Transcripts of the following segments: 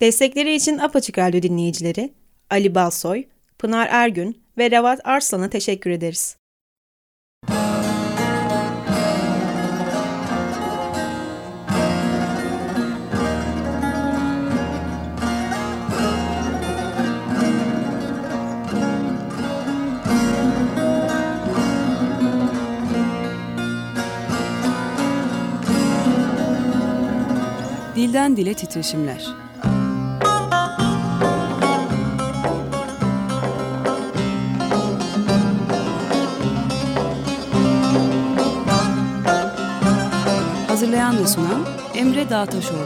Destekleri için Apaçık Radyo dinleyicileri Ali Balsoy, Pınar Ergün ve Revat Arslan'a teşekkür ederiz. Dilden Dile Titreşimler Hazırlayan ve sunan Emre Dağtaşoğlu.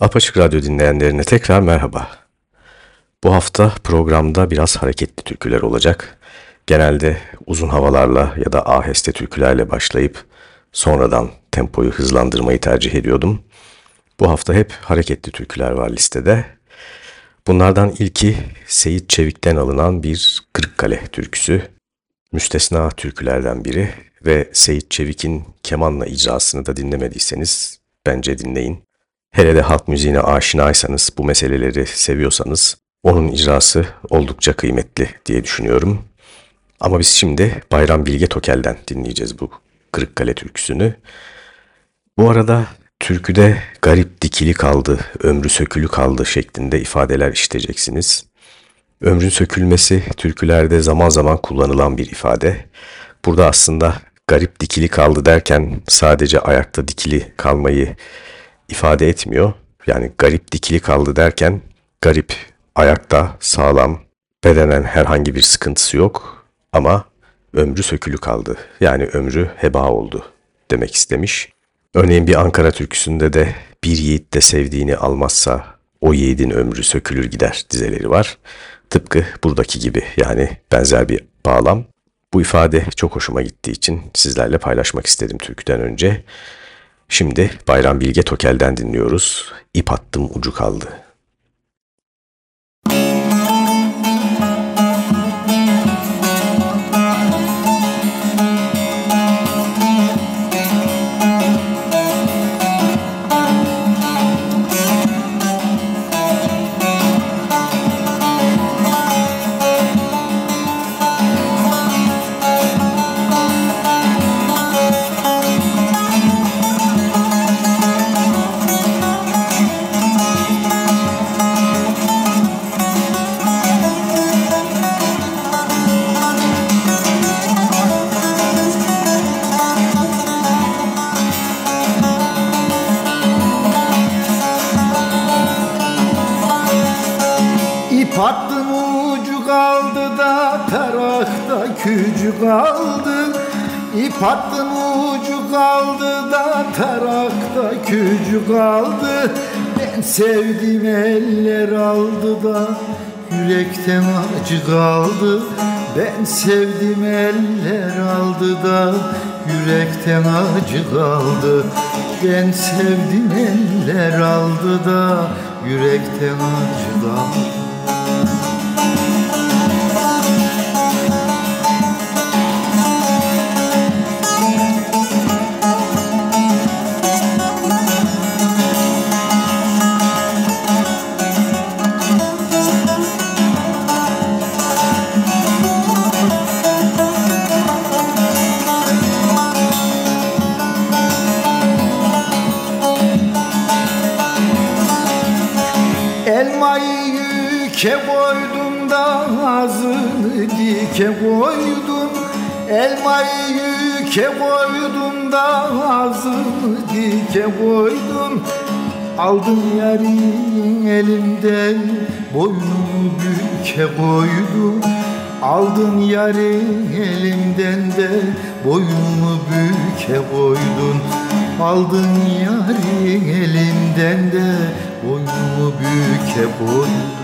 Apaçık Radyo dinleyenlerine tekrar merhaba. Bu hafta programda biraz hareketli türküler olacak. Genelde uzun havalarla ya da aheste türkülerle başlayıp sonradan tempoyu hızlandırmayı tercih ediyordum. Bu hafta hep hareketli türküler var listede. Bunlardan ilki Seyit Çevik'ten alınan bir Kırıkkale türküsü. Müstesna türkülerden biri ve Seyit Çevik'in kemanla icrasını da dinlemediyseniz bence dinleyin. Hele de halk müziğine aşinaysanız, bu meseleleri seviyorsanız onun icrası oldukça kıymetli diye düşünüyorum. Ama biz şimdi Bayram Bilge Tokel'den dinleyeceğiz bu Kırıkkale türküsünü. Bu arada türküde garip dikili kaldı, ömrü sökülü kaldı şeklinde ifadeler işiteceksiniz. Ömrün sökülmesi türkülerde zaman zaman kullanılan bir ifade. Burada aslında garip dikili kaldı derken sadece ayakta dikili kalmayı ifade etmiyor. Yani garip dikili kaldı derken garip ayakta sağlam bedenen herhangi bir sıkıntısı yok ama ömrü sökülü kaldı. Yani ömrü heba oldu demek istemiş. Örneğin bir Ankara türküsünde de bir yiğit de sevdiğini almazsa o yiğidin ömrü sökülür gider dizeleri var. Tıpkı buradaki gibi yani benzer bir bağlam. Bu ifade çok hoşuma gittiği için sizlerle paylaşmak istedim türküden önce. Şimdi Bayram Bilge Tokel'den dinliyoruz. İp attım ucu kaldı. İp attın ucu kaldı da tarakta kücü kaldı. Ben sevdim eller aldı da yürekten acı kaldı. Ben sevdim eller aldı da yürekten acı kaldı. Ben sevdim eller aldı da yürekten acı kaldı Elmayı yüke koydum da ağzını dike koydum. Aldım yarın elimden boynumu büke koydum. Aldın yarın elimden de boynumu büke koydun Aldın yarın elimden de boynumu büke koydun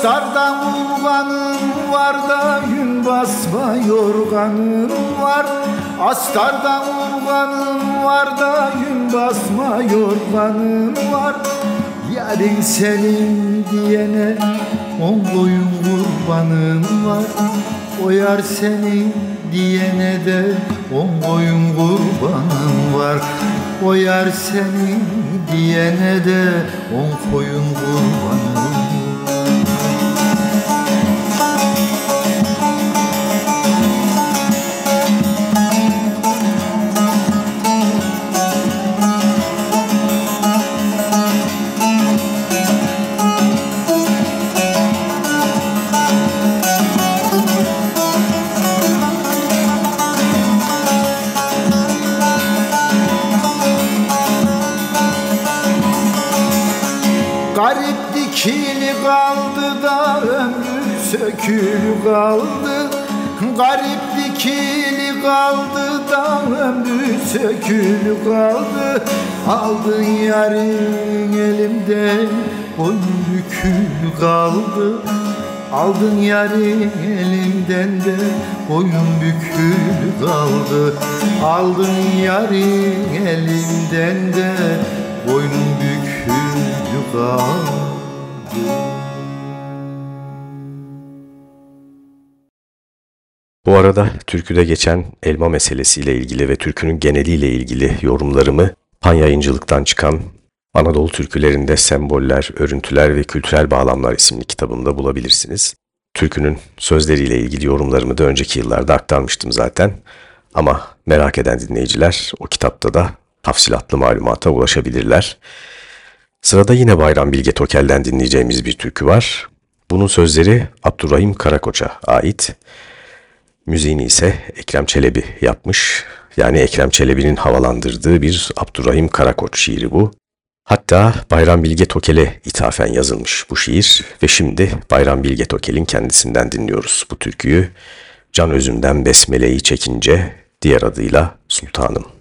Astardan urganın var da gün basma yorganın var. Astardan urganın var da gün basma yorganın var. Yarın senin diyene on boyun kurbanın var. O yar senin diyene de on boyun kurbanın var. O yar senin diyene de on koyun kurbanın var Kili kaldı da ömrü sökülü kaldı Garip dikili kaldı da ömrü sökülü kaldı Aldın yarın elimden boyun bükülü kaldı Aldın yarın elimden de boyun bükülü kaldı Aldın yarın elimden de boynun bükülü kaldı Bu arada türküde geçen elma meselesiyle ilgili ve türkünün geneliyle ilgili yorumlarımı Pan Yayıncılık'tan çıkan Anadolu türkülerinde semboller, örüntüler ve kültürel bağlamlar isimli kitabımda bulabilirsiniz. Türkünün sözleriyle ilgili yorumlarımı da önceki yıllarda aktarmıştım zaten. Ama merak eden dinleyiciler o kitapta da tafsilatlı malumata ulaşabilirler. Sırada yine Bayram Bilge Tokel'den dinleyeceğimiz bir türkü var. Bunun sözleri Abdurrahim Karakoç'a ait. Müziğini ise Ekrem Çelebi yapmış. Yani Ekrem Çelebi'nin havalandırdığı bir Abdurrahim Karakoç şiiri bu. Hatta Bayram Bilge Tokel'e ithafen yazılmış bu şiir ve şimdi Bayram Bilge Tokel'in kendisinden dinliyoruz bu türküyü. Can özümden besmeleyi çekince diğer adıyla Sultanım.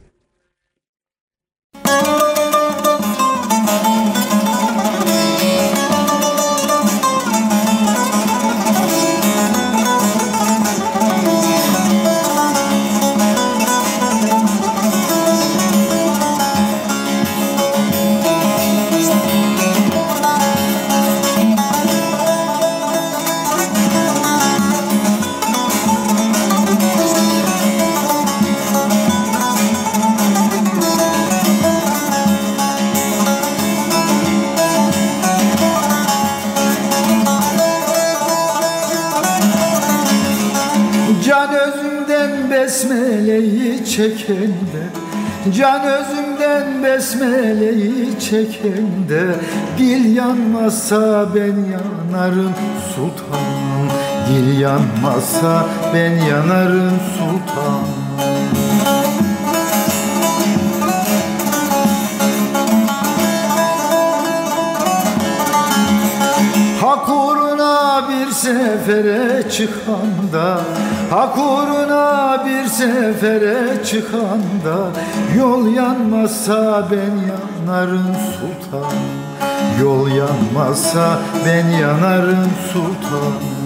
Çekende Can özümden besmeleyi çekende. Dil yanmazsa ben yanarım sultanım Dil yanmazsa ben yanarım sultanım sefere çıkanda Hak uğruna bir sefere çıkanda Yol yanmazsa ben yanarım sultan Yol yanmazsa ben yanarım sultan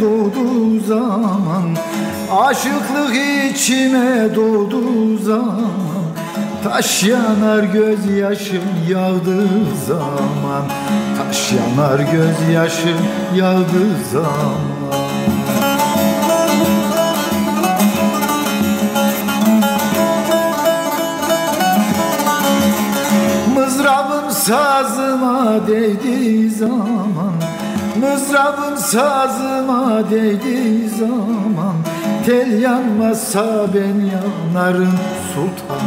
doğduğu zaman Aşıklık içime doğduğu zaman Taş yanar gözyaşım yağdığı zaman Taş yanar gözyaşım yağdığı zaman. Mızrabım sazıma değdiği zaman Mızrabın sazıma değdiği zaman Tel yanmazsa ben yanarım sultan.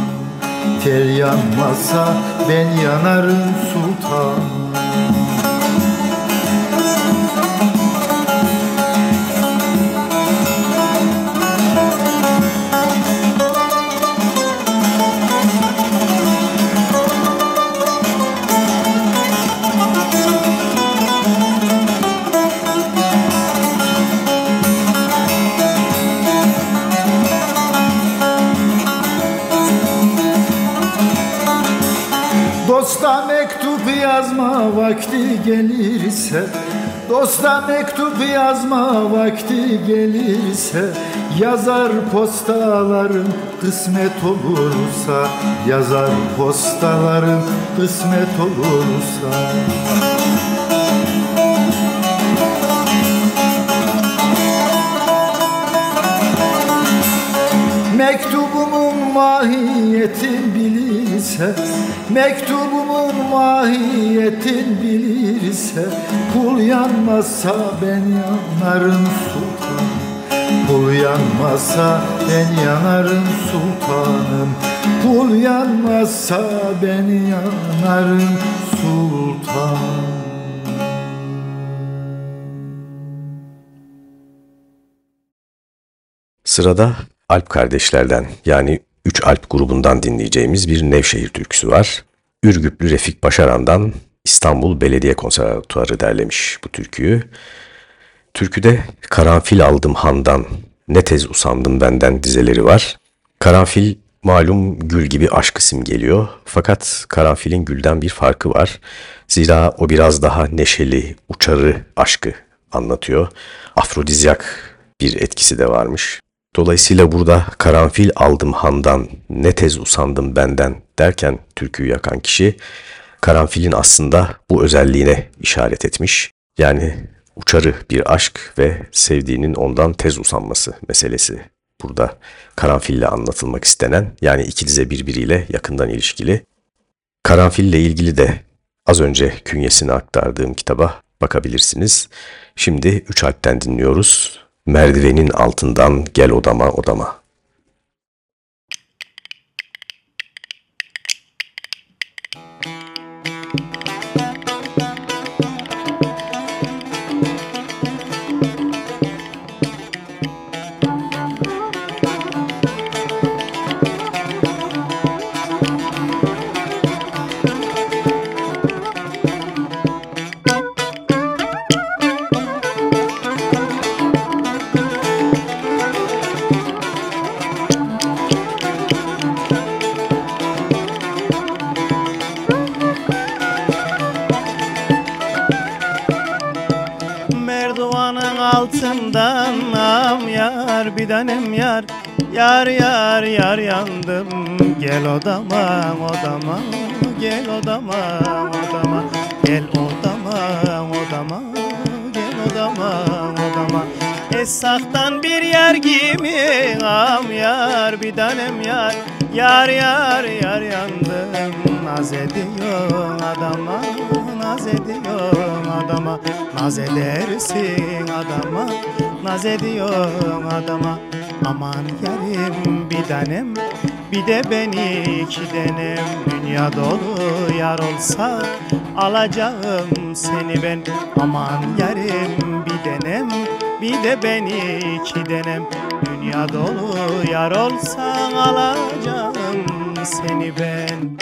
Tel yanmazsa ben yanarım sultan vakti gelirse Dosta mektup yazma vakti gelirse Yazar postaların kısmet olursa Yazar postaların kısmet olursa. Mektubumun mahiyetin bilirse Mektubumun mahiyetin bilirse Kul yanmazsa ben yanarım sultan Kul yanmazsa ben yanarım sultanım. Kul yanmazsa ben yanarım sultan Sırada Alp kardeşlerden yani Üç Alp grubundan dinleyeceğimiz bir Nevşehir türküsü var. Ürgüplü Refik Başaran'dan İstanbul Belediye Konservatuarı derlemiş bu türküyü. Türküde Karanfil aldım handan, ne tez usandım benden dizeleri var. Karanfil malum gül gibi aşkı simgeliyor. Fakat karanfilin gülden bir farkı var. Zira o biraz daha neşeli, uçarı aşkı anlatıyor. Afrodizyak bir etkisi de varmış. Dolayısıyla burada karanfil aldım handan, ne tez usandım benden derken türküyü yakan kişi karanfilin aslında bu özelliğine işaret etmiş. Yani uçarı bir aşk ve sevdiğinin ondan tez usanması meselesi. Burada karanfille anlatılmak istenen yani iki dize birbiriyle yakından ilişkili. Karanfille ilgili de az önce künyesini aktardığım kitaba bakabilirsiniz. Şimdi üç alpten dinliyoruz. Merdivenin altından gel odama odama. Tanem yar Yar yar yar yandım. Gel odama odama Gel odama odama. Gel odama odama Gel odama odama. Esaktan bir yer gibi Am yar bir tanem yar. Yar yar yar yandım. Naz ediyor adama Naz ediyor adama. Naz edersin adama Naz ediyorum adama. Aman yarim bir tanem Bir de beni iki denem Dünya dolu yar olsa Alacağım seni ben. Aman yarim bir denem Bir de beni iki denem Dünya dolu yar olsa Alacağım seni ben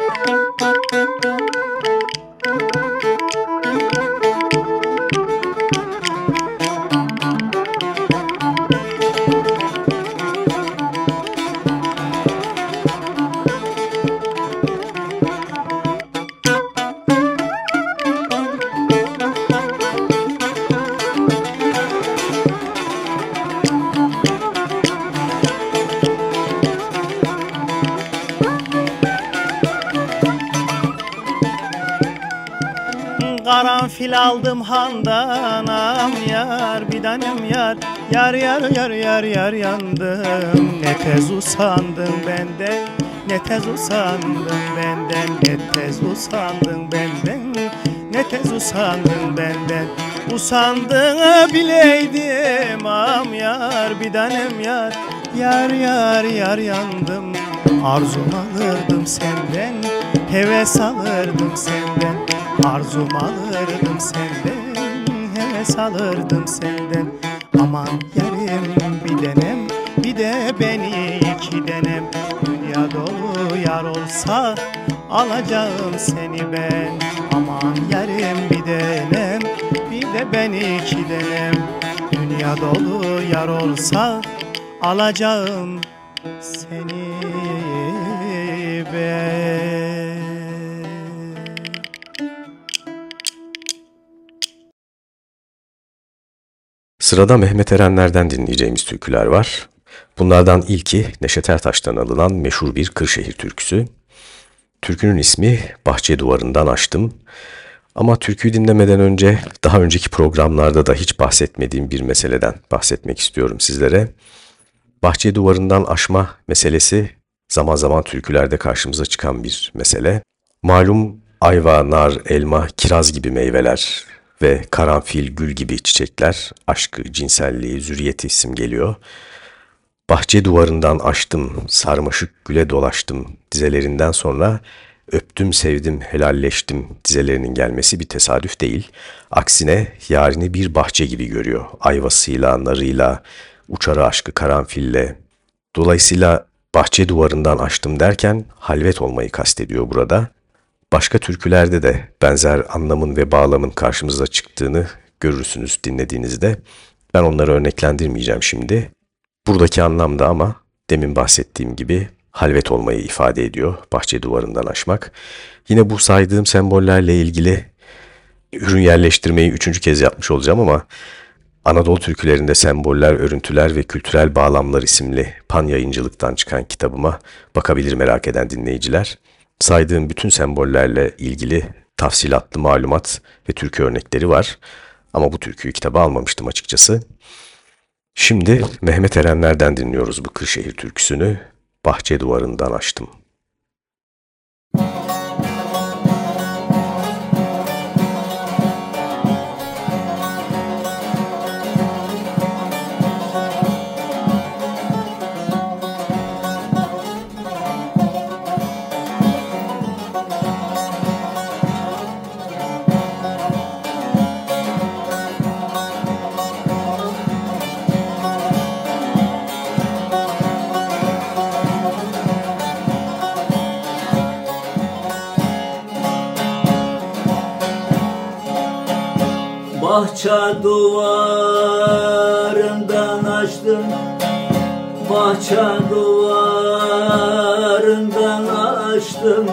Aldım handanam yar bir tanem yar. Yar yar yar yar yar yandım. Ne tez usandım benden Ne tez usandım benden. Ne tez usandım benden Ne tez usandım benden. Usandığını bileydim am yar bir tanem yar. Yar yar yar yandım. Arzum alırdım senden Heves alırdım senden Arzum alırdım senden Heves alırdım senden. Aman yarim bir denem Bir de beni iki denem. Dünya dolu yar olsa Alacağım seni ben. Aman yarim bir denem Bir de beni iki denem. Dünya dolu yar olsa Alacağım seni ben Sırada Mehmet Erenler'den dinleyeceğimiz türküler var. Bunlardan ilki Neşet Ertaş'tan alınan meşhur bir Kırşehir türküsü. Türkünün ismi Bahçe Duvarından Açtım. Ama türküyü dinlemeden önce daha önceki programlarda da hiç bahsetmediğim bir meseleden bahsetmek istiyorum sizlere. Bahçe duvarından aşma meselesi zaman zaman türkülerde karşımıza çıkan bir mesele. Malum ayva, nar, elma, kiraz gibi meyveler ve karanfil, gül gibi çiçekler aşkı, cinselliği, zürriyeti isim geliyor. Bahçe duvarından açtım, sarmaşık güle dolaştım dizelerinden sonra öptüm, sevdim, helalleştim dizelerinin gelmesi bir tesadüf değil. Aksine yarini bir bahçe gibi görüyor. Ayvasıyla, narıyla, uçarı aşkı karanfille. Dolayısıyla bahçe duvarından açtım derken halvet olmayı kastediyor burada. Başka türkülerde de benzer anlamın ve bağlamın karşımıza çıktığını görürsünüz dinlediğinizde. Ben onları örneklendirmeyeceğim şimdi. Buradaki anlamda ama demin bahsettiğim gibi halvet olmayı ifade ediyor bahçe duvarından aşmak. Yine bu saydığım sembollerle ilgili ürün yerleştirmeyi üçüncü kez yapmış olacağım ama Anadolu türkülerinde semboller, örüntüler ve kültürel bağlamlar isimli pan yayıncılıktan çıkan kitabıma bakabilir merak eden dinleyiciler. Saydığım bütün sembollerle ilgili tafsilatlı malumat ve türkü örnekleri var. Ama bu türküyü kitaba almamıştım açıkçası. Şimdi Mehmet Erenler'den dinliyoruz bu Kırşehir türküsünü. Bahçe duvarından açtım. Bahçe duvarından açtım. Bahçe duvarından açtım.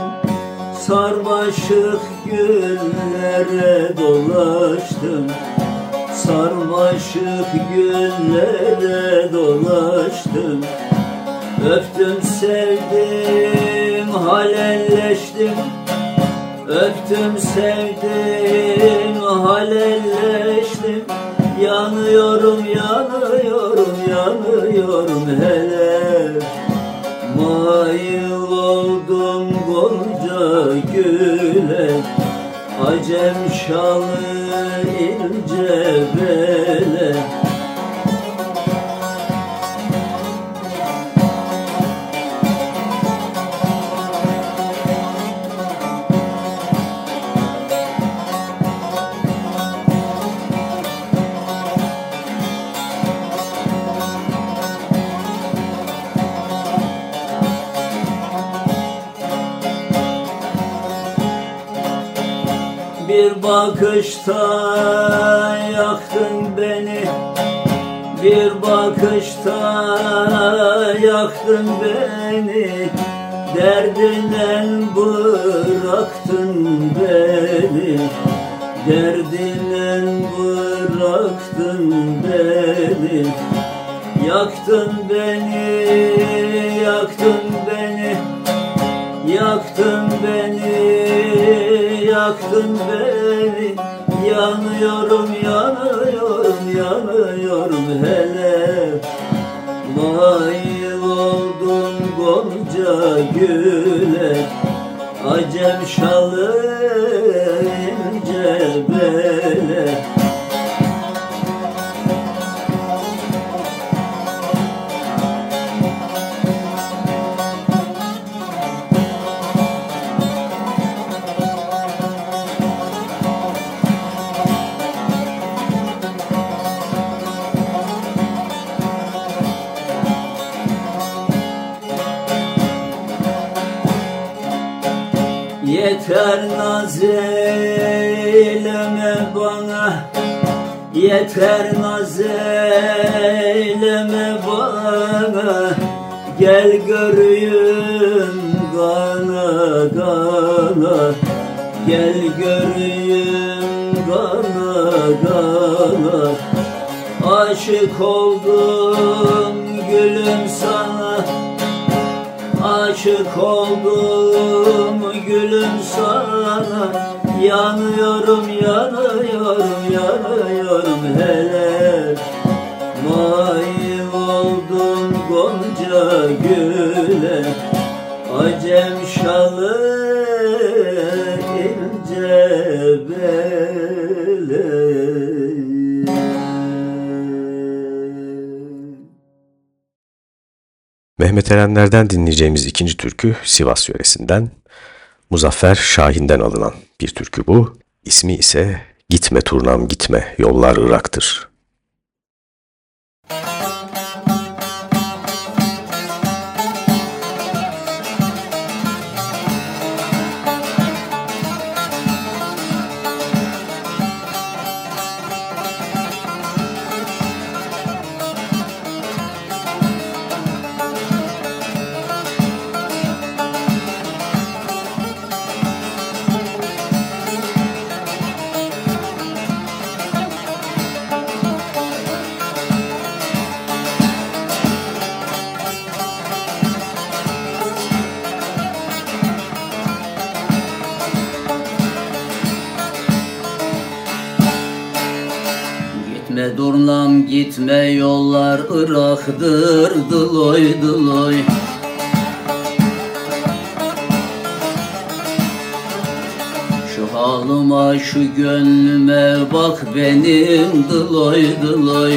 Sarmaşık güllere dolaştım. Sarmaşık güllere dolaştım. Öptüm sevdim halelleştim. Öptüm sevdim halelleştim. Yanıyorum yanıyorum yanıyorum hele. Mail oldum gonca güle. Acem şalı ince bele bakışta yaktın beni. Bir bakışta yaktın beni. Derdinden bıraktın beni. Derdinden bıraktın beni. Yaktın beni, yaktın beni. Yaktın beni, yaktın beni Yanıyorum, yanıyorum, yanıyorum hele. Mail oldum gonca güle. Acem şalı Yeter naz eyleme bana. Gel göreyim gana gana. Gel göreyim gana gana. Aşık oldum gülüm sana. Aşık oldum gülüm sana Yanıyorum yanıyorum yanıyorum hele. Mail oldum gonca güle. Acem şalı ince bele. Mehmet Erenler'den dinleyeceğimiz ikinci türkü Sivas yöresinden Muzaffer Şahin'den alınan bir türkü bu. İsmi ise Gitme Turnam Gitme Yollar Irak'tır. Gitme yollar Irak'dır dıloy dıloy Şu halıma şu gönlüme bak benim dıloy dıloy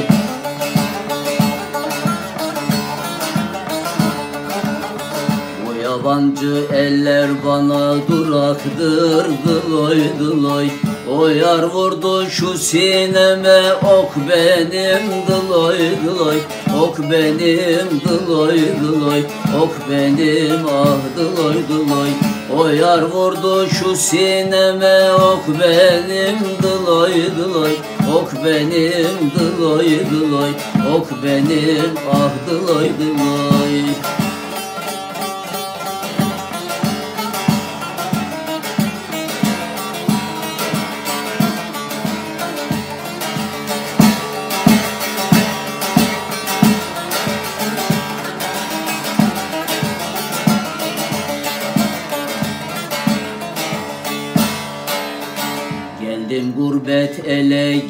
Bu yabancı eller bana duraktır dıloy dıloy O yar vurdu şu sineme ok benim dıloy dıloy Ok benim dıloy dıloy Ok benim ah dıloy dıloy O yar vurdu şu sineme ok benim dıloy dıloy Ok benim dıloy dıloy Ok benim ah dıloy dıloy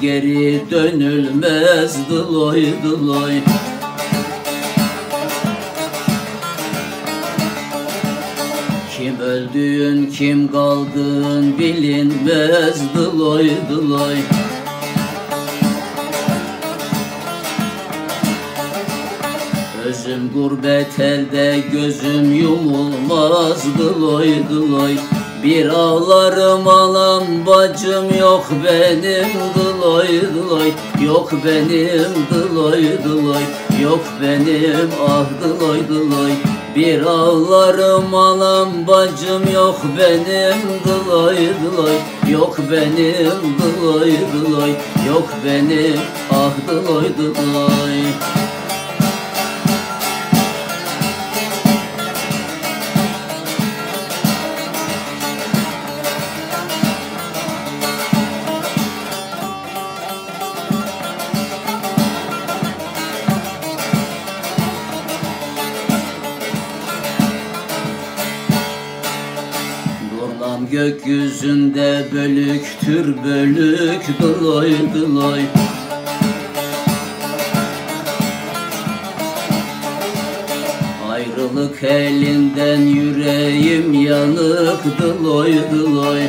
geri dönülmez dıloy dıloy Kim öldüğün kim kaldığın bilinmez dıloy dıloy Özüm gurbet elde gözüm yumulmaz dıloy dıloy Bir ağlarım alan bacım yok benim dıloy dıloy Yok benim dıloy dıloy Yok benim ah dıloy dıloy. Bir ağlarım alan bacım yok benim dıloy dıloy Yok benim dıloy dıloy Yok benim ah dıloy dıloy gökyüzünde bölüktür bölük dıloy dıloy Ayrılık elinden yüreğim yanık dıloy dıloy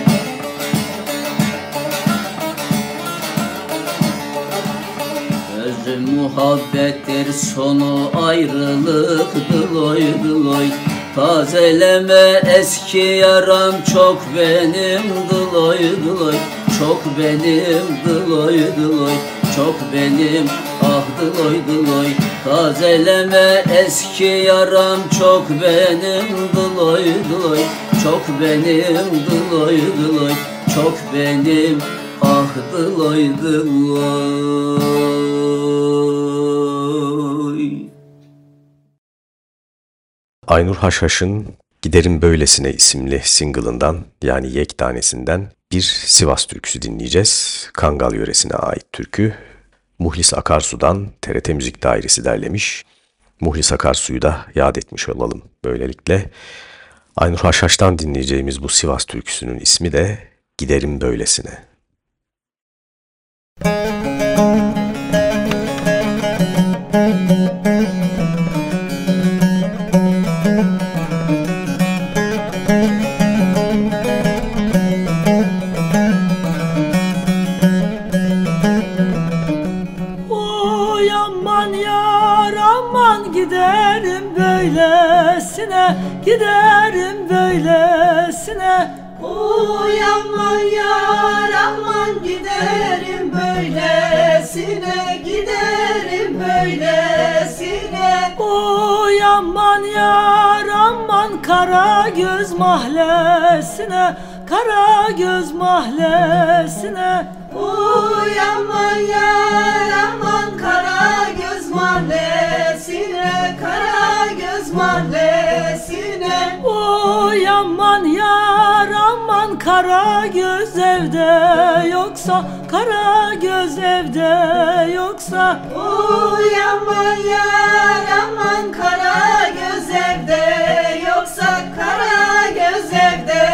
Özüm muhabbettir sonu ayrılık dıloy dıloy Tazeleme eski yaram çok benim dıloy dıloy Çok benim dıloy dıloy Çok benim ah dıloy dıloy Tazeleme eski yaram çok benim dıloy dıloy Çok benim dıloy dıloy Çok benim ah dıloy dıloy Aynur Haşhaş'ın Giderim Böylesine isimli single'ından yani yek tanesinden bir Sivas türküsü dinleyeceğiz. Kangal yöresine ait türkü. Muhlis Akarsu'dan TRT Müzik Dairesi derlemiş. Muhlis Akarsu'yu da yad etmiş olalım böylelikle. Aynur Haşhaş'tan dinleyeceğimiz bu Sivas türküsünün ismi de Giderim Böylesine. giderim Uyanma yar aman giderim böylesine Giderim böylesine. Uyanman yar aman kara göz mahallesine Kara göz mahallesine. Uyanma yar aman kara göz mahallesine Kara göz mahallesine Uyanman yar aman kara göz evde yoksa Kara göz evde yoksa. Uyanman yar aman kara göz evde yoksa Kara göz evde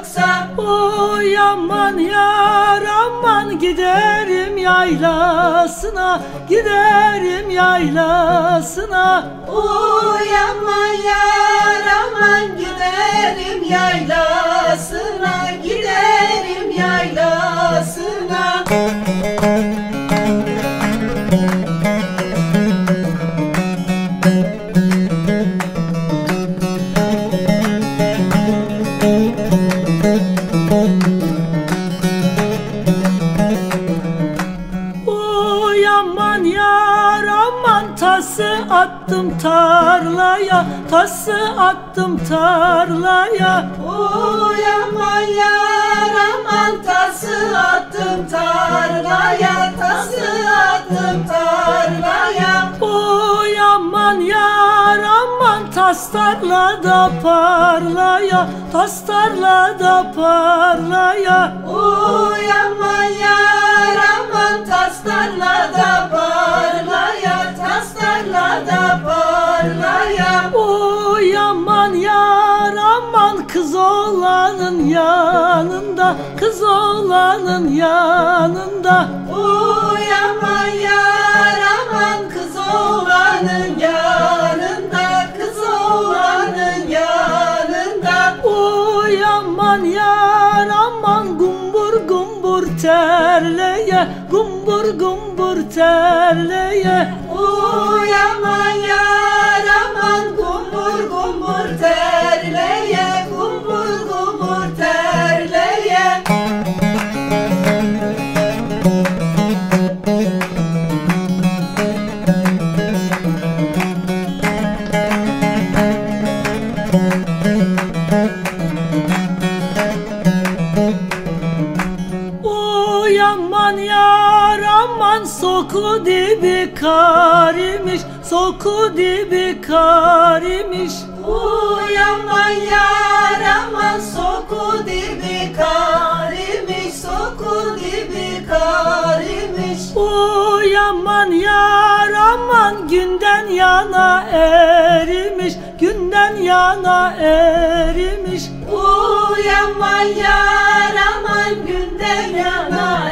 yoksa Uyanman yar aman giderim yaylasına Giderim yaylasına. Uyanman yar aman giderim yaylasına Giderim yaylasına tarlaya Tası attım tarlaya. Uyanma yar aman tası attım tarlaya Tası attım tarlaya. Uyanman yar aman tas tarlada parlaya Tas tarlada parlaya. Uyanma yar aman tas tarlada parlaya Tas tarlada parlaya. Uyanman yar aman kız olanın yanında Kız olanın yanında. Uyanman yar aman kız olanın yanında Kız olanın yanında. Uyanman yar aman gumbur gumbur terleye Gumbur gumbur terleye. Uyanman yar soku dibi karimiş Soku dibi karimiş. Uyanman yar aman soku dibi karimiş Soku dibi karimiş. Uyanman yar aman günden yana erimiş Günden yana erimiş. Uyanman yar aman günden yana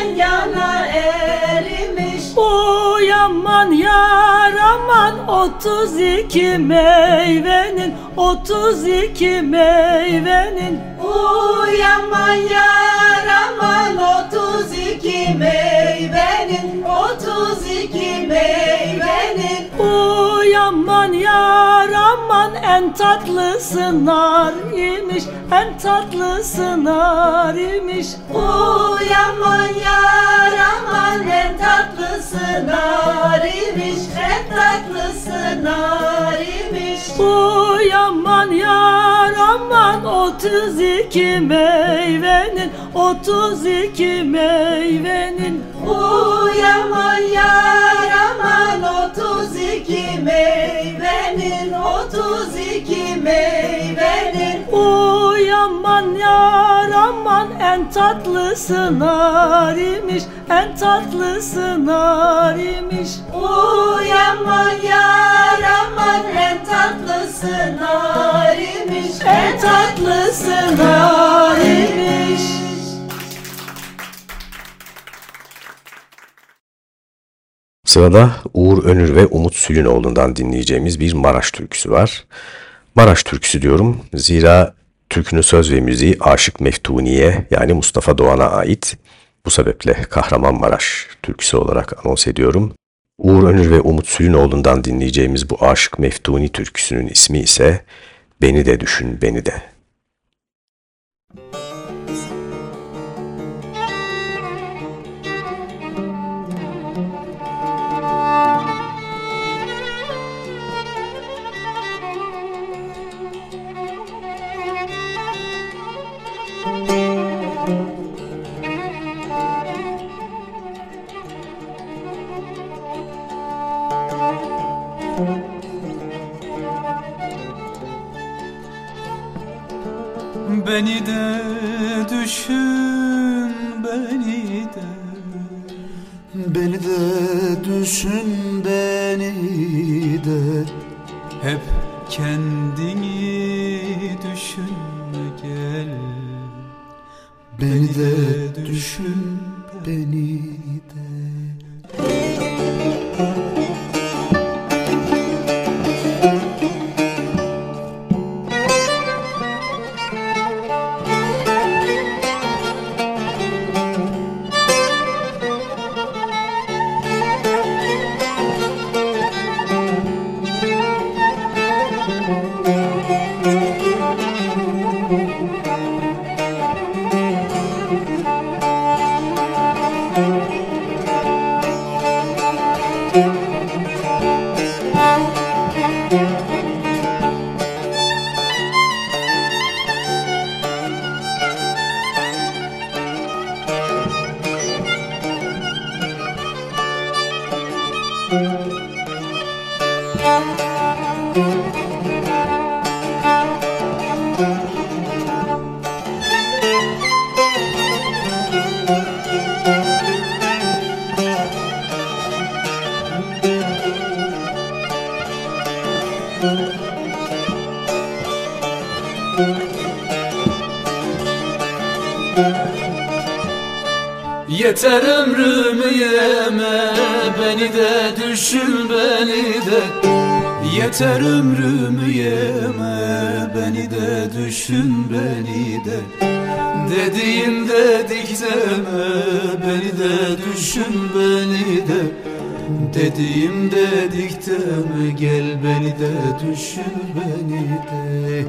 Günden yana erimiş. Uyanman yar aman otuz iki meyvenin Otuz iki meyvenin Uyanman yar aman otuz iki meyvenin Otuz iki meyvenin. Uyanman yar aman en tatlısı nar imiş En tatlısı nar imiş. Uyanman yar aman en tatlısı nar imiş En tatlısı nar imiş. Uyanman yar aman otuz iki meyvenin Otuz iki meyvenin. Uyanman yar aman otuz iki meyvenin Otuz iki meyvenin. Uyanman aman yar aman en tatlısı nar imiş En tatlısı nar imiş. Uy aman yar aman en tatlısı nar imiş En tatlısı imiş Sırada Uğur Önür ve Umut Sülünoğlu'ndan dinleyeceğimiz bir Maraş türküsü var. Maraş türküsü diyorum zira türkünün söz ve müziği Aşık Meftuni'ye yani Mustafa Doğan'a ait. Bu sebeple Kahramanmaraş türküsü olarak anons ediyorum. Uğur Önür ve Umut Sülünoğlu'ndan dinleyeceğimiz bu Aşık Meftuni türküsünün ismi ise Beni de Düşün Beni de. Yeter ömrümü yeme beni de düşün beni de. Yeter ömrümü yeme beni de düşün beni de. Dediğim dedik deme beni de düşün beni de. Dediğim dedik deme gel beni de düşün beni de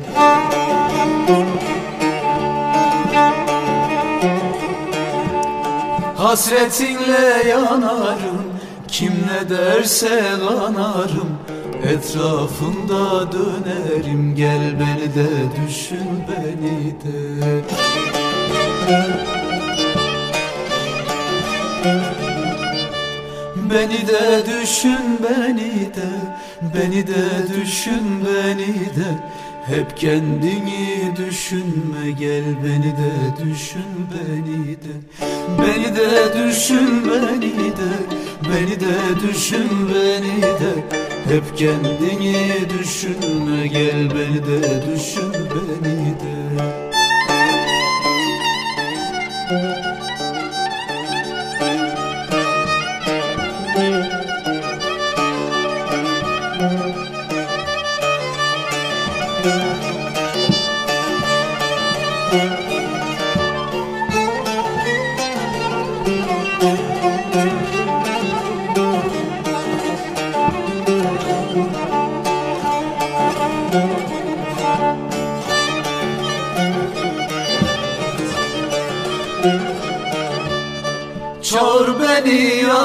Hasretinle yanarım Kim ne derse kanarım. Etrafında dönerim Gel beni de düşün beni de. Beni de düşün beni de Beni de düşün beni de hep kendini düşünme gel beni de düşün beni de. Beni de düşün beni de. Beni de düşün beni de. Hep kendini düşünme gel beni de düşün beni de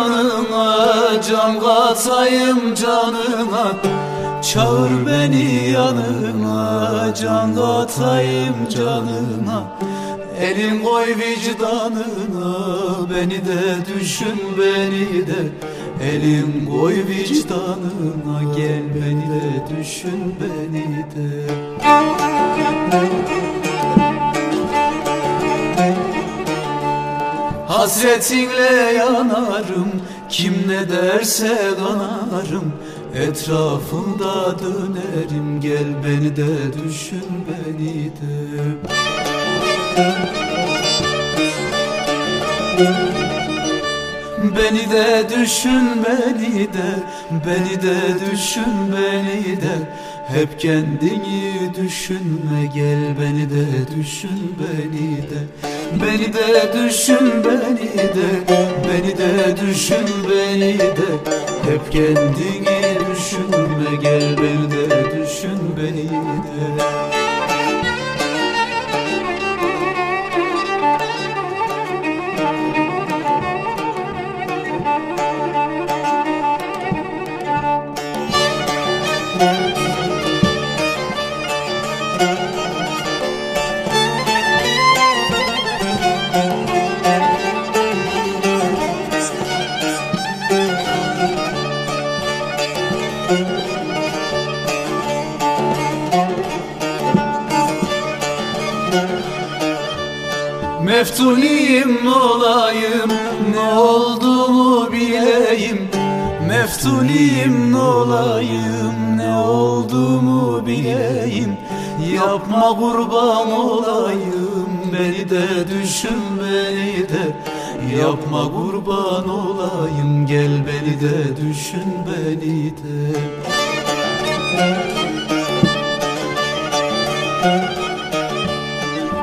yanına Can katayım canına Çağır beni yanına Can katayım canına Elin koy vicdanına Beni de düşün beni de. Elin koy vicdanına Gel beni de düşün beni de Hasretinle yanarım Kim ne derse kanarım. Etrafında dönerim Gel beni de düşün beni de. Beni de düşün beni de Beni de düşün beni de. Hep kendini düşünme Gel beni de düşün beni de Beni de düşün beni de. Beni de düşün beni de. Hep kendini düşünme Gel beni de düşün beni de Meftuniyim olayım ne olduğumu bileyim. Yapma kurban olayım beni de düşün beni de. Yapma kurban olayım gel beni de düşün beni de.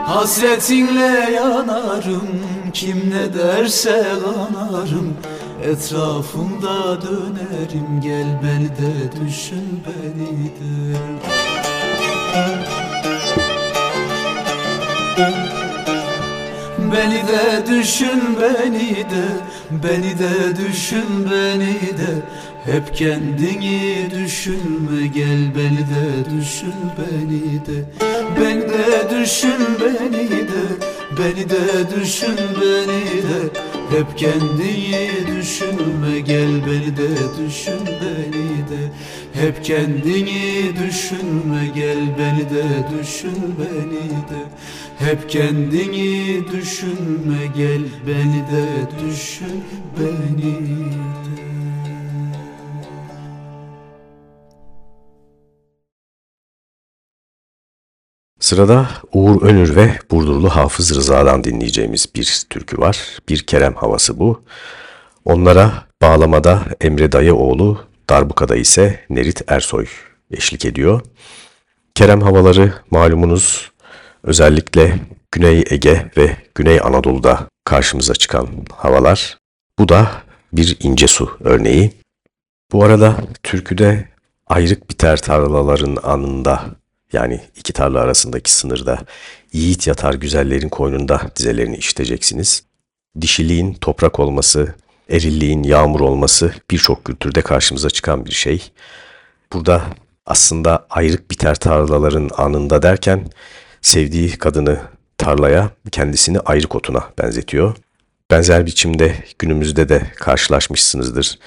Hasretinle yanarım Kim ne derse kanarım Etrafında dönerim Gel beni de düşün beni de. Beni de düşün beni de Beni de düşün beni de. Hep kendini düşünme Gel beni de düşün beni de. Beni de düşün beni de Beni de düşün beni de Hep kendini düşünme Gel beni de düşün beni de. Hep kendini düşünme Gel beni de düşün beni de. Hep kendini düşünme Gel beni de düşün beni de Sırada Uğur Önür ve Burdurlu Hafız Rıza'dan dinleyeceğimiz bir türkü var. Bir Kerem havası bu. Onlara bağlamada Emre Dayıoğlu, darbukada ise Nerit Ersoy eşlik ediyor. Kerem havaları malumunuz özellikle Güney Ege ve Güney Anadolu'da karşımıza çıkan havalar. Bu da bir ince su örneği. Bu arada türküde ayrık biter tarlaların anında yani iki tarla arasındaki sınırda yiğit yatar güzellerin koynunda dizelerini işiteceksiniz. Dişiliğin toprak olması, erilliğin yağmur olması birçok kültürde karşımıza çıkan bir şey. Burada aslında ayrık biter tarlaların anında derken sevdiği kadını tarlaya, kendisini ayrık otuna benzetiyor. Benzer biçimde günümüzde de karşılaşmışsınızdır.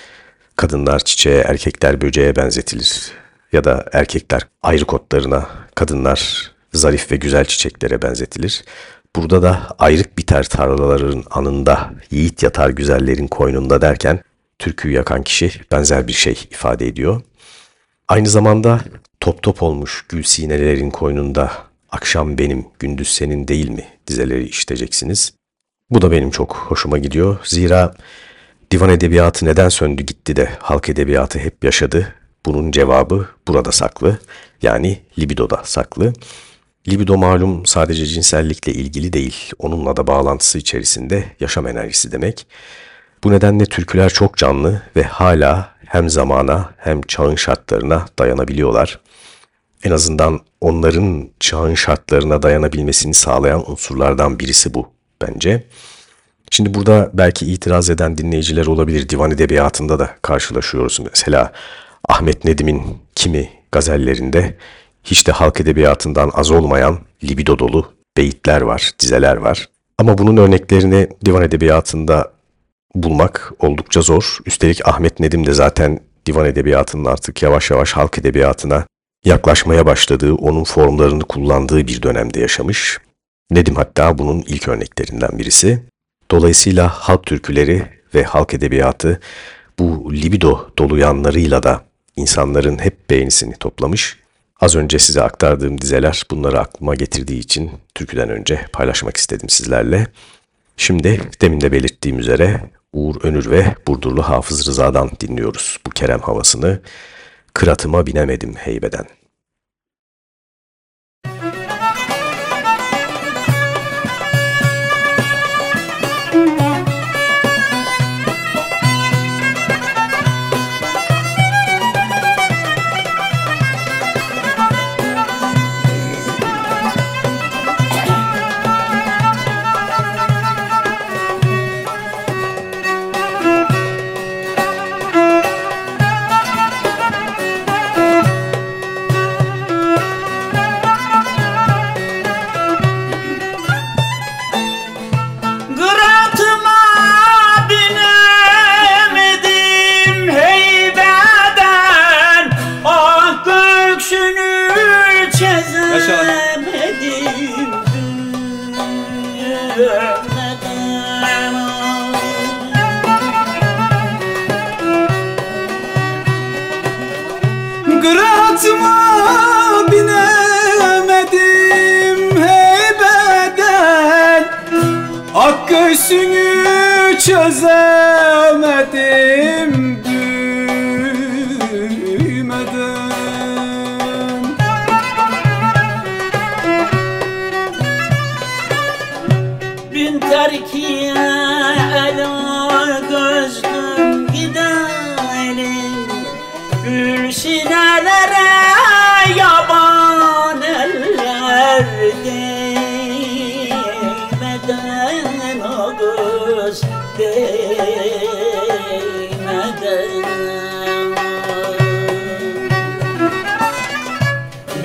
Kadınlar çiçeğe, erkekler böceğe benzetilir ya da erkekler ayrık otlarına, kadınlar zarif ve güzel çiçeklere benzetilir. Burada da ayrık biter tarlaların anında, yiğit yatar güzellerin koynunda derken türküyü yakan kişi benzer bir şey ifade ediyor. Aynı zamanda top top olmuş gül sinelerin koynunda akşam benim, gündüz senin değil mi dizeleri işiteceksiniz. Bu da benim çok hoşuma gidiyor. Zira divan edebiyatı neden söndü gitti de halk edebiyatı hep yaşadı bunun cevabı burada saklı. Yani libidoda saklı. Libido malum sadece cinsellikle ilgili değil, onunla da bağlantısı içerisinde yaşam enerjisi demek. Bu nedenle türküler çok canlı ve hala hem zamana hem çağın şartlarına dayanabiliyorlar. En azından onların çağın şartlarına dayanabilmesini sağlayan unsurlardan birisi bu bence. Şimdi burada belki itiraz eden dinleyiciler olabilir. Divan edebiyatında da karşılaşıyoruz. Mesela Ahmet Nedim'in kimi gazellerinde hiç de halk edebiyatından az olmayan libido dolu beyitler var, dizeler var. Ama bunun örneklerini divan edebiyatında bulmak oldukça zor. Üstelik Ahmet Nedim de zaten divan edebiyatının artık yavaş yavaş halk edebiyatına yaklaşmaya başladığı, onun formlarını kullandığı bir dönemde yaşamış. Nedim hatta bunun ilk örneklerinden birisi. Dolayısıyla halk türküleri ve halk edebiyatı bu libido dolu yanlarıyla da insanların hep beğenisini toplamış. Az önce size aktardığım dizeler bunları aklıma getirdiği için türküden önce paylaşmak istedim sizlerle. Şimdi demin de belirttiğim üzere Uğur Önür ve Burdurlu Hafız Rıza'dan dinliyoruz bu Kerem havasını. Kıratıma binemedim heybeden.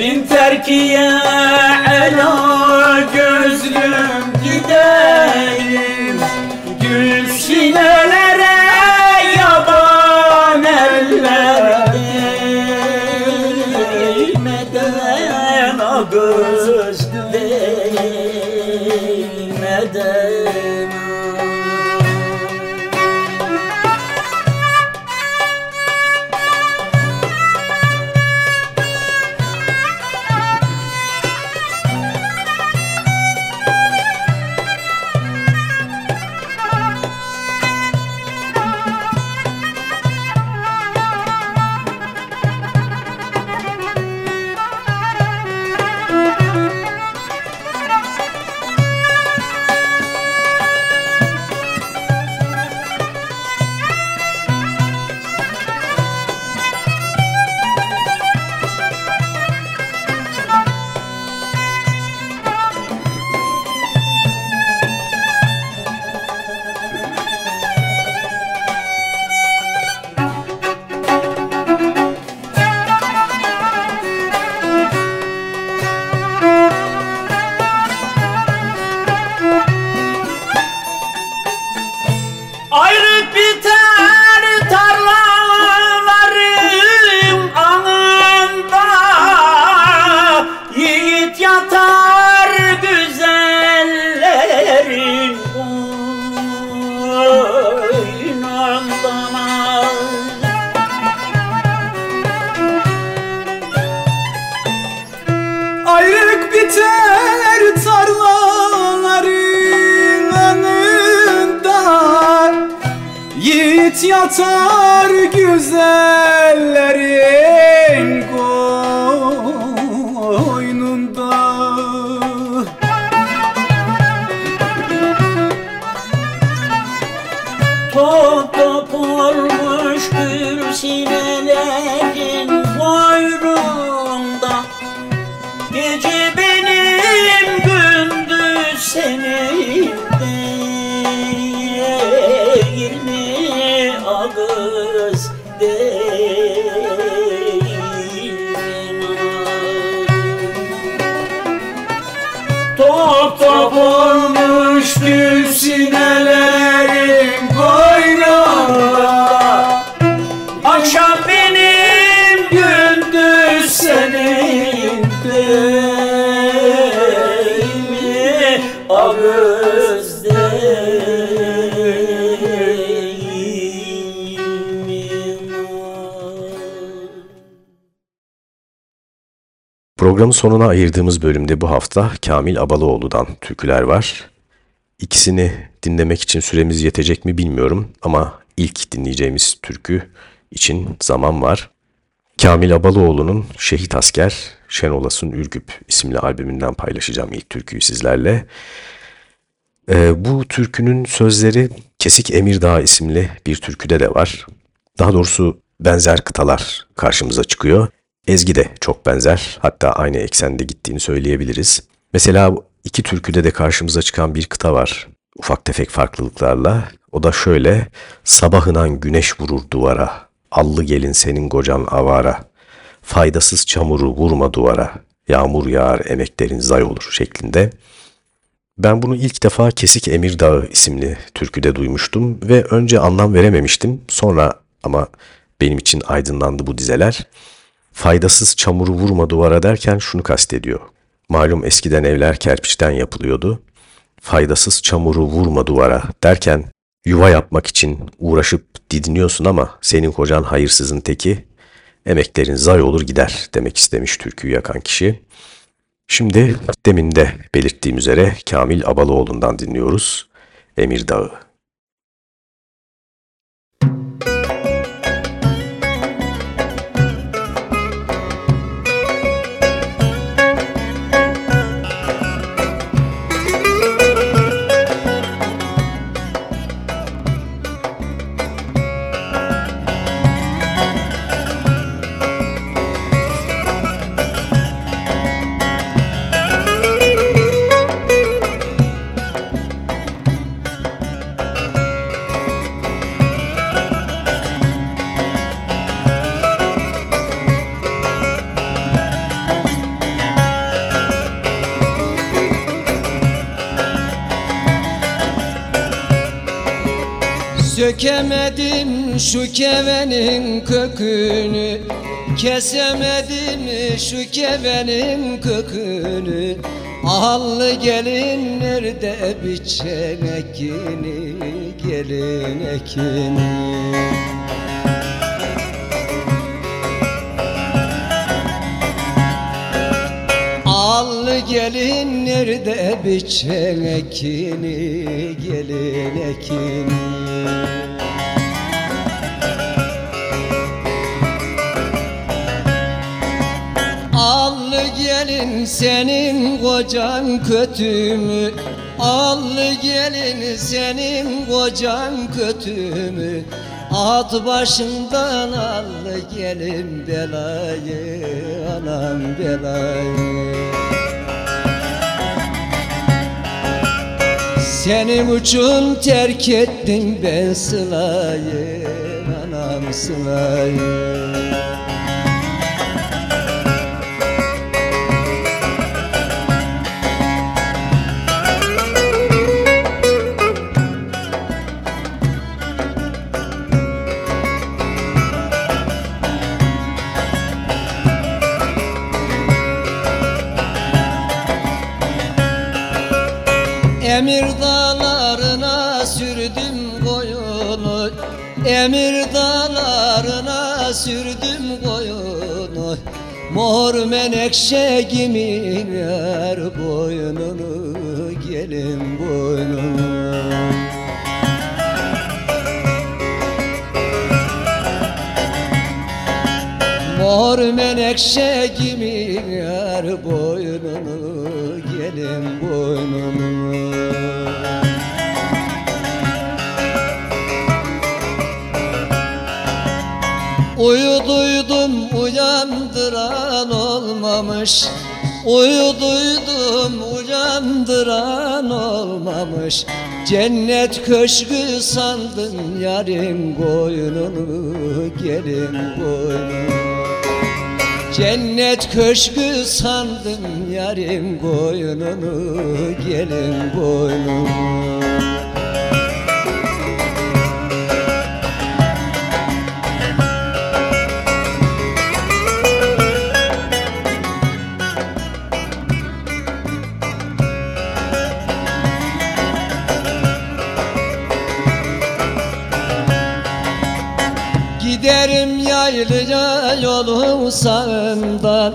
Bin terkiye ela gözlüm gidelim yatar güzellerin Programın sonuna ayırdığımız bölümde bu hafta Kamil Abalıoğlu'dan türküler var. İkisini dinlemek için süremiz yetecek mi bilmiyorum ama ilk dinleyeceğimiz türkü için zaman var. Kamil Abalıoğlu'nun Şehit Asker Şenolas'ın Ürgüp isimli albümünden paylaşacağım ilk türküyü sizlerle. Ee, bu türkünün sözleri Kesik Emirdağ isimli bir türküde de var. Daha doğrusu benzer kıtalar karşımıza çıkıyor. Ezgi de çok benzer hatta aynı eksende gittiğini söyleyebiliriz. Mesela iki türküde de karşımıza çıkan bir kıta var ufak tefek farklılıklarla. O da şöyle sabahınan güneş vurur duvara allı gelin senin kocan avara faydasız çamuru vurma duvara yağmur yağar emeklerin zay olur şeklinde. Ben bunu ilk defa Kesik Emir Dağı isimli türküde duymuştum ve önce anlam verememiştim. Sonra ama benim için aydınlandı bu dizeler. Faydasız çamuru vurma duvara derken şunu kastediyor. Malum eskiden evler kerpiçten yapılıyordu. Faydasız çamuru vurma duvara derken yuva yapmak için uğraşıp didiniyorsun ama senin kocan hayırsızın teki, emeklerin zay olur gider demek istemiş türküyü yakan kişi. Şimdi demin de belirttiğim üzere Kamil Abalıoğlu'ndan dinliyoruz. Emir Dağı. Sökemedim şu kevenin kökünü. Kesemedim şu kevenin kökünü. Allı gelin nerede biçen ekini Gelin ekini? Allı gelin nerede biçen ekini Gelin ekini Allı gelin senin kocan kötü mü? Allı gelin senin kocan kötü mü? At başından allı gelin belayı Anam belayı Senin için terk ettim ben sılayı Anam sılayı koyunu Mor menekşe gimin yar boynunu Gelin boynunu Mor menekşe gimin yar boynunu Gelin uyandıran olmamış Uyuduydum uyandıran olmamış. Cennet köşkü sandım yarim boynunu Gelin boynunu Cennet köşkü sandım yarim boynunu Gelin boynunu yaylıca yolun sağından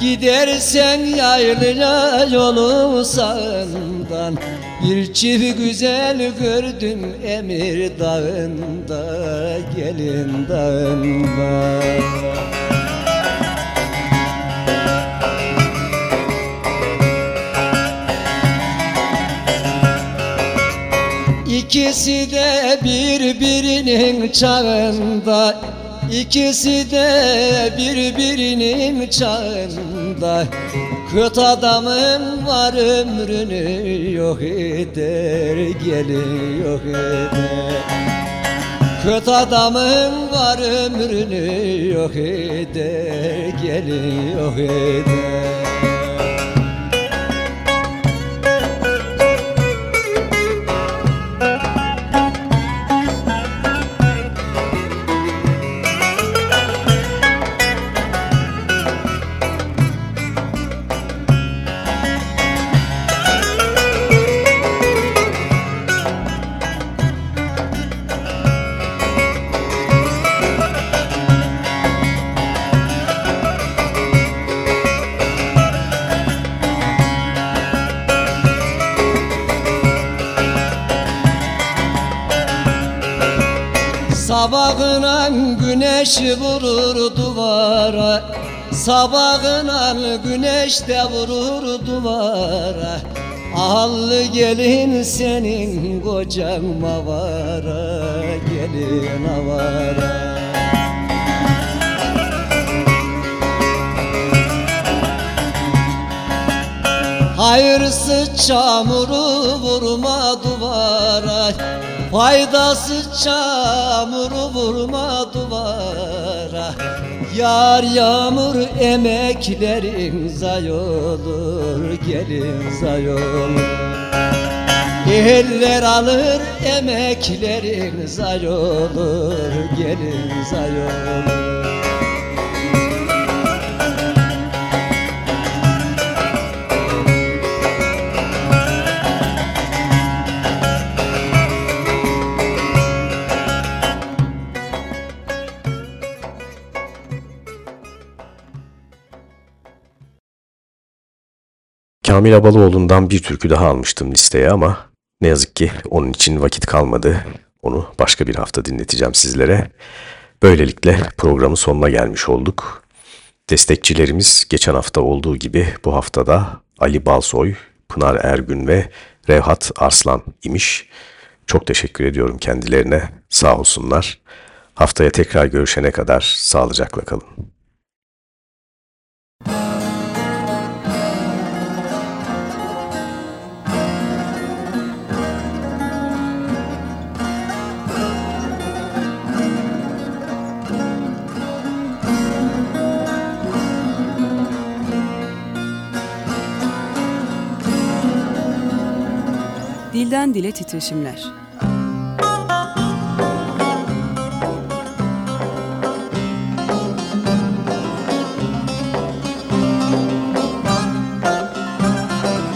Gidersen yaylıya yolu sağından Bir çift güzel gördüm Emir dağında. Gelin dağında. İkisi de birbirinin çağında İkisi de birbirinin çağında. Kötü adamın var ömrünü yok eder Gelin yok eder. Kötü adamın var ömrünü yok eder Gelin yok eder Sabahına güneş vurur duvara. Sabahına güneş de vurur duvara. Allı gelin senin kocan mavara Gelin avara. Hayırsız çamuru vurma duvara Faydasız çamuru vurma duvara Yar yağmur emeklerin zay olur Gelin zay olur. Eller alır emeklerin zay olur Gelin zay olur Kamil Abalıoğlu'ndan bir türkü daha almıştım listeye ama ne yazık ki onun için vakit kalmadı. Onu başka bir hafta dinleteceğim sizlere. Böylelikle programın sonuna gelmiş olduk. Destekçilerimiz geçen hafta olduğu gibi bu haftada Ali Balsoy, Pınar Ergün ve Revhat Arslan imiş. Çok teşekkür ediyorum kendilerine. Sağ olsunlar. Haftaya tekrar görüşene kadar sağlıcakla kalın. Dilden dile titreşimler.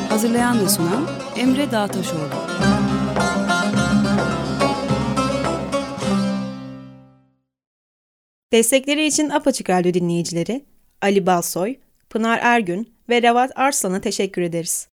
Hazırlayan ve sunan Emre Dağtaşoğlu. Destekleri için Apaçık Radyo dinleyicileri Ali Balsoy, Pınar Ergün ve Revat Arslan'a teşekkür ederiz.